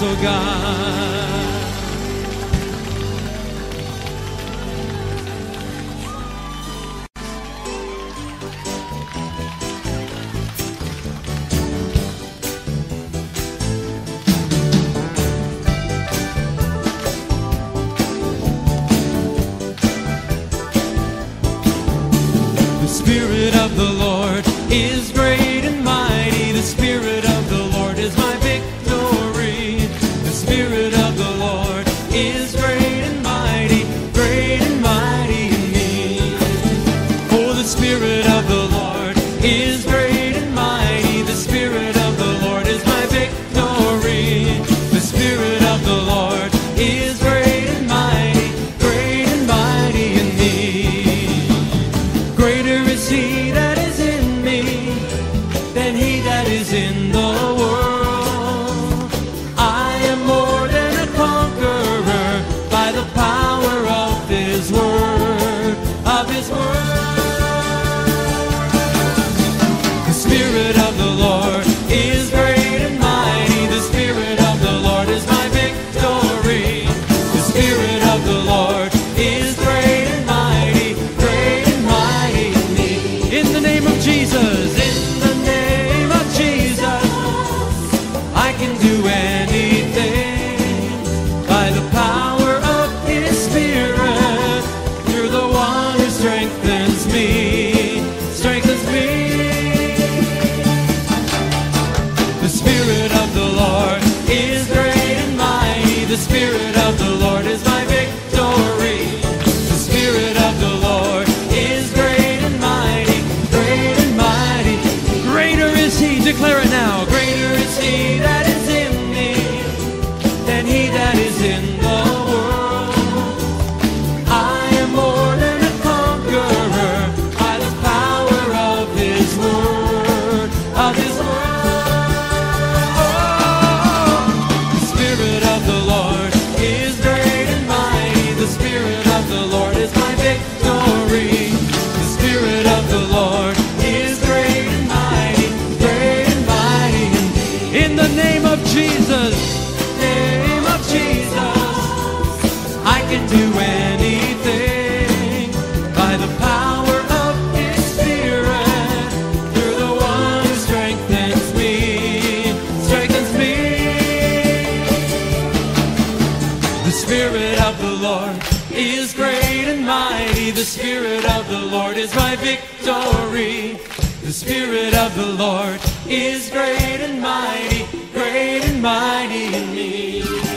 oh God. The Spirit of the Lord is great and mighty. The Spirit Spirit of the Lord is great and mighty, great and mighty in me. Oh, the Spirit of the Lord is great and mighty. The Spirit of the Lord is my victory. The Spirit of the Lord is great and mighty, great and mighty in me. Greater is he that is in me than he that is in the In the name of Jesus, in the name of Jesus, I can do anything by the power of His Spirit. Through the one who strengthens me, strengthens me. The Spirit of the Lord is great and mighty. The Spirit declare it now. Greater is He that is name of Jesus, name of Jesus. I can do anything by the power of His Spirit through the one who strengthens me, strengthens me. The Spirit of the Lord is great and mighty. The Spirit of the Lord is my victory. The Spirit of the Lord is great and mighty, great and mighty in me.